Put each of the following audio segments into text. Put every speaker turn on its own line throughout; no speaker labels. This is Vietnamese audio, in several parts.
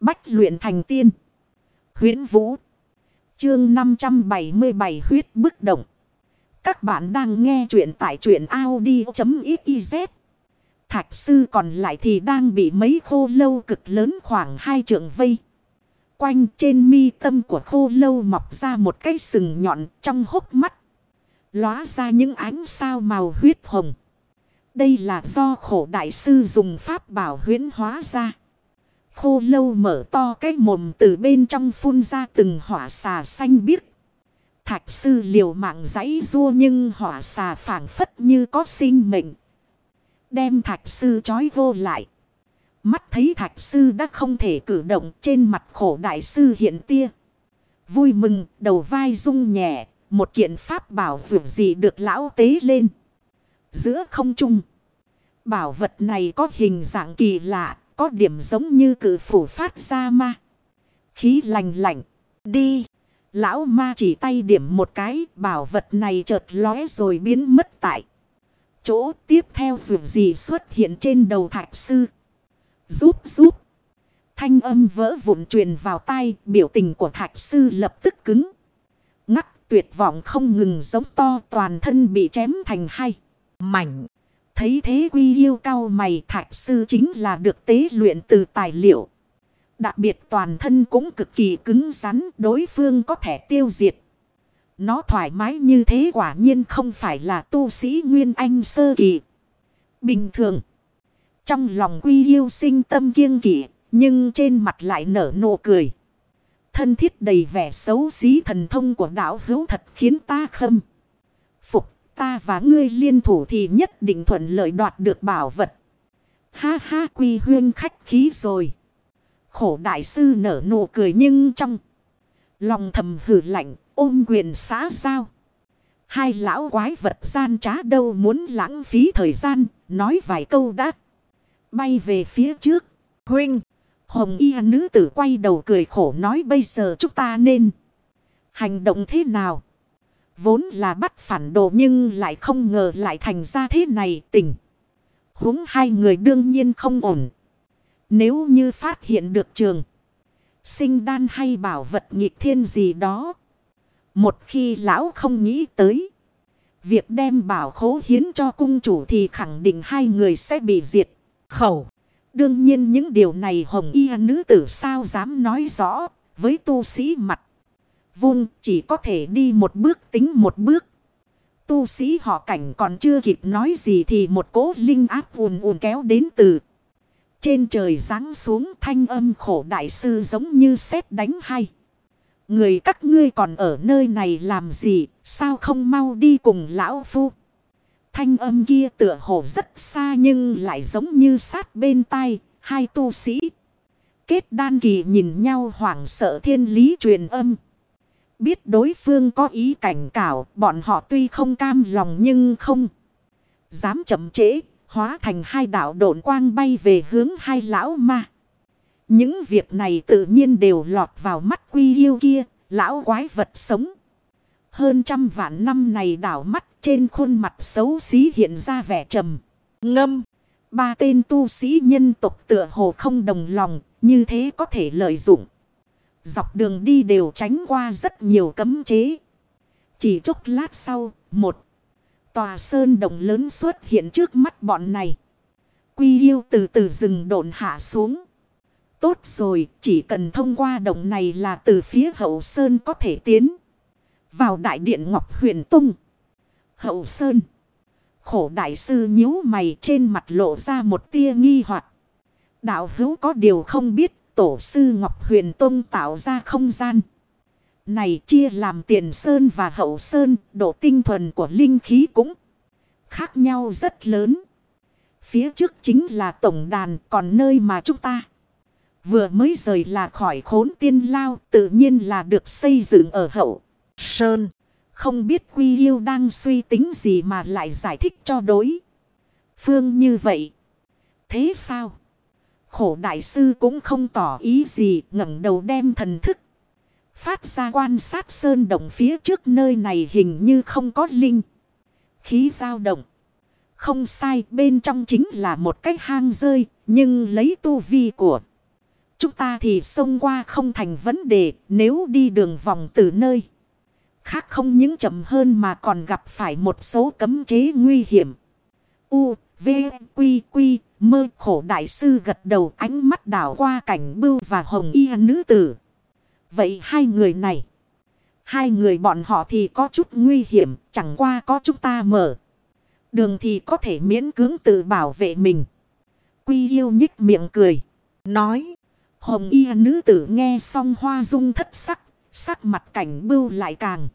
Bách luyện thành tiên. huyễn Vũ. Chương 577 huyết bức động. Các bạn đang nghe truyện tại truyện Audi.xyz. Thạch sư còn lại thì đang bị mấy khô lâu cực lớn khoảng hai trượng vây. Quanh trên mi tâm của khô lâu mọc ra một cái sừng nhọn trong hốc mắt. Lóa ra những ánh sao màu huyết hồng. Đây là do khổ đại sư dùng pháp bảo huyến hóa ra. Khô lâu mở to cái mồm từ bên trong phun ra từng hỏa xà xanh biếc. Thạch sư liều mạng giấy rua nhưng hỏa xà phản phất như có sinh mệnh. Đem thạch sư trói vô lại. Mắt thấy thạch sư đã không thể cử động trên mặt khổ đại sư hiện tia. Vui mừng, đầu vai rung nhẹ, một kiện pháp bảo vượt gì được lão tế lên. Giữa không trung. Bảo vật này có hình dạng kỳ lạ, có điểm giống như cử phủ phát ra ma. Khí lành lạnh, đi. Lão ma chỉ tay điểm một cái, bảo vật này chợt lóe rồi biến mất tại. Chỗ tiếp theo dù gì xuất hiện trên đầu thạch sư. Giúp giúp. Thanh âm vỡ vụn truyền vào tai, biểu tình của thạch sư lập tức cứng. Ngắc tuyệt vọng không ngừng giống to toàn thân bị chém thành hai. Mảnh. Thấy thế quy yêu cao mày thạch sư chính là được tế luyện từ tài liệu. Đặc biệt toàn thân cũng cực kỳ cứng rắn, đối phương có thể tiêu diệt. Nó thoải mái như thế quả nhiên không phải là tu sĩ Nguyên Anh sơ kỳ. Bình thường. Trong lòng quy yêu sinh tâm kiêng kỵ. Nhưng trên mặt lại nở nụ cười. Thân thiết đầy vẻ xấu xí thần thông của đạo hữu thật khiến ta khâm. Phục ta và ngươi liên thủ thì nhất định thuận lợi đoạt được bảo vật. Ha ha quy huyên khách khí rồi. Khổ đại sư nở nụ cười nhưng trong lòng thầm hử lạnh ôm quyền xã sao. Hai lão quái vật gian trá đâu muốn lãng phí thời gian, nói vài câu đã. Bay về phía trước. Huynh, hồng y nữ tử quay đầu cười khổ nói bây giờ chúng ta nên hành động thế nào? Vốn là bắt phản đồ nhưng lại không ngờ lại thành ra thế này, tỉnh. huống hai người đương nhiên không ổn. Nếu như phát hiện được trường. Sinh đan hay bảo vật nghịch thiên gì đó. Một khi lão không nghĩ tới. Việc đem bảo khố hiến cho cung chủ thì khẳng định hai người sẽ bị diệt. Khẩu. Đương nhiên những điều này hồng y nữ tử sao dám nói rõ, với tu sĩ mặt vun chỉ có thể đi một bước tính một bước. Tu sĩ họ cảnh còn chưa kịp nói gì thì một cố linh áp ùn ùn kéo đến từ. Trên trời giáng xuống thanh âm khổ đại sư giống như sét đánh hay. Người các ngươi còn ở nơi này làm gì, sao không mau đi cùng lão phu. Thanh âm kia tựa hồ rất xa nhưng lại giống như sát bên tai, hai tu sĩ. Kết đan kỳ nhìn nhau hoảng sợ thiên lý truyền âm. Biết đối phương có ý cảnh cảo, bọn họ tuy không cam lòng nhưng không dám chậm trễ, hóa thành hai đạo độn quang bay về hướng hai lão ma. Những việc này tự nhiên đều lọt vào mắt quy yêu kia, lão quái vật sống. Hơn trăm vạn năm này đảo mắt trên khuôn mặt xấu xí hiện ra vẻ trầm, ngâm. Ba tên tu sĩ nhân tộc tựa hồ không đồng lòng, như thế có thể lợi dụng. Dọc đường đi đều tránh qua rất nhiều cấm chế. Chỉ chốc lát sau, một tòa sơn đồng lớn xuất hiện trước mắt bọn này. Quy yêu từ từ rừng độn hạ xuống. Tốt rồi, chỉ cần thông qua đồng này là từ phía hậu sơn có thể tiến. Vào đại điện Ngọc huyền Tung. Hậu sơn. Khổ đại sư nhíu mày trên mặt lộ ra một tia nghi hoặc Đạo hữu có điều không biết tổ sư Ngọc Huyền Tông tạo ra không gian. Này chia làm tiền sơn và hậu sơn, độ tinh thuần của linh khí cũng khác nhau rất lớn. Phía trước chính là tổng đàn, còn nơi mà chúng ta vừa mới rời là khỏi khốn tiên lao, tự nhiên là được xây dựng ở hậu sơn. Không biết Quy Yêu đang suy tính gì mà lại giải thích cho đối. Phương như vậy. Thế sao? Khổ đại sư cũng không tỏ ý gì ngẩng đầu đem thần thức. Phát ra quan sát sơn động phía trước nơi này hình như không có linh. Khí dao động. Không sai bên trong chính là một cái hang rơi nhưng lấy tu vi của Chúng ta thì xông qua không thành vấn đề nếu đi đường vòng từ nơi. Khác không những chậm hơn mà còn gặp phải một số cấm chế nguy hiểm. U, V, Quy, Quy, mơ khổ đại sư gật đầu ánh mắt đảo qua cảnh bưu và hồng y nữ tử. Vậy hai người này. Hai người bọn họ thì có chút nguy hiểm chẳng qua có chúng ta mở. Đường thì có thể miễn cưỡng tự bảo vệ mình. Quy yêu nhích miệng cười. Nói. Hồng y nữ tử nghe xong hoa dung thất sắc. Sắc mặt cảnh bưu lại càng.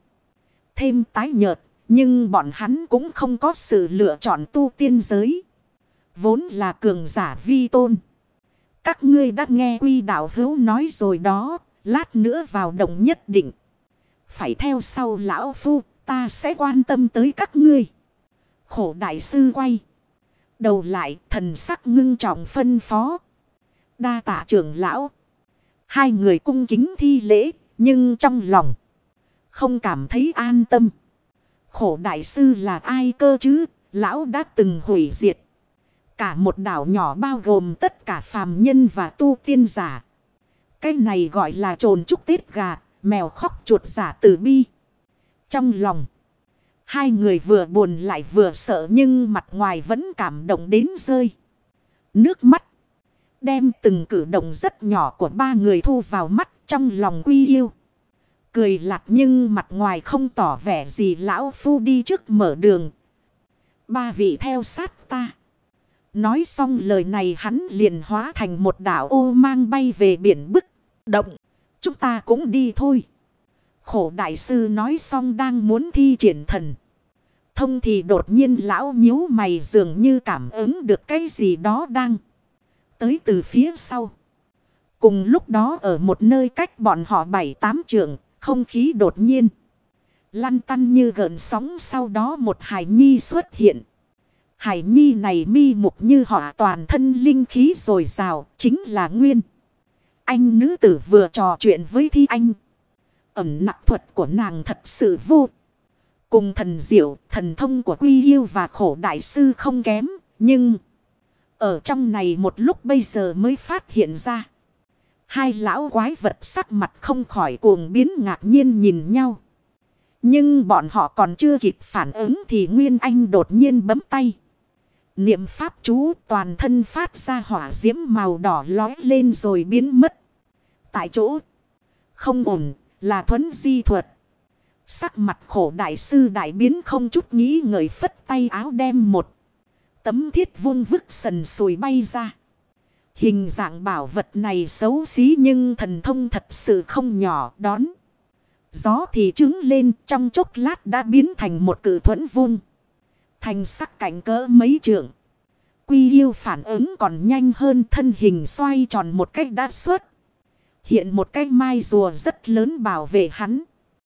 Thêm tái nhợt. Nhưng bọn hắn cũng không có sự lựa chọn tu tiên giới. Vốn là cường giả vi tôn. Các ngươi đã nghe quy đạo hữu nói rồi đó. Lát nữa vào đồng nhất định. Phải theo sau lão phu. Ta sẽ quan tâm tới các ngươi. Khổ đại sư quay. Đầu lại, thần sắc ngưng trọng phân phó. Đa tạ trưởng lão. Hai người cung kính thi lễ. Nhưng trong lòng. Không cảm thấy an tâm. Khổ đại sư là ai cơ chứ? Lão đã từng hủy diệt. Cả một đảo nhỏ bao gồm tất cả phàm nhân và tu tiên giả. Cái này gọi là trồn trúc tiết gà, mèo khóc chuột giả tử bi. Trong lòng. Hai người vừa buồn lại vừa sợ nhưng mặt ngoài vẫn cảm động đến rơi. Nước mắt. Đem từng cử động rất nhỏ của ba người thu vào mắt trong lòng quy yêu. Cười lạc nhưng mặt ngoài không tỏ vẻ gì lão phu đi trước mở đường. Ba vị theo sát ta. Nói xong lời này hắn liền hóa thành một đảo ô mang bay về biển bức. Động. Chúng ta cũng đi thôi. Khổ đại sư nói xong đang muốn thi triển thần. Thông thì đột nhiên lão nhíu mày dường như cảm ứng được cái gì đó đang tới từ phía sau. Cùng lúc đó ở một nơi cách bọn họ bảy tám trường không khí đột nhiên. Lăn tăn như gợn sóng sau đó một hải nhi xuất hiện. Hải nhi này mi mục như họ toàn thân linh khí rồi rào, chính là nguyên. Anh nữ tử vừa trò chuyện với thi anh. Ẩm nặng thuật của nàng thật sự vô. Cùng thần diệu, thần thông của quy yêu và khổ đại sư không kém. Nhưng ở trong này một lúc bây giờ mới phát hiện ra. Hai lão quái vật sắc mặt không khỏi cuồng biến ngạc nhiên nhìn nhau. Nhưng bọn họ còn chưa kịp phản ứng thì Nguyên Anh đột nhiên bấm tay. Niệm pháp chú toàn thân phát ra hỏa diễm màu đỏ lói lên rồi biến mất. Tại chỗ, không ổn, là thuấn di thuật. Sắc mặt khổ đại sư đại biến không chút nghĩ ngợi phất tay áo đem một. Tấm thiết vuông vức sần sùi bay ra. Hình dạng bảo vật này xấu xí nhưng thần thông thật sự không nhỏ, đón. Gió thì trứng lên, trong chốc lát đã biến thành một cử thuẫn vung Thành sắc cảnh cỡ mấy trượng. Quy yêu phản ứng còn nhanh hơn, thân hình xoay tròn một cách đã xuất. Hiện một cái mai rùa rất lớn bảo vệ hắn.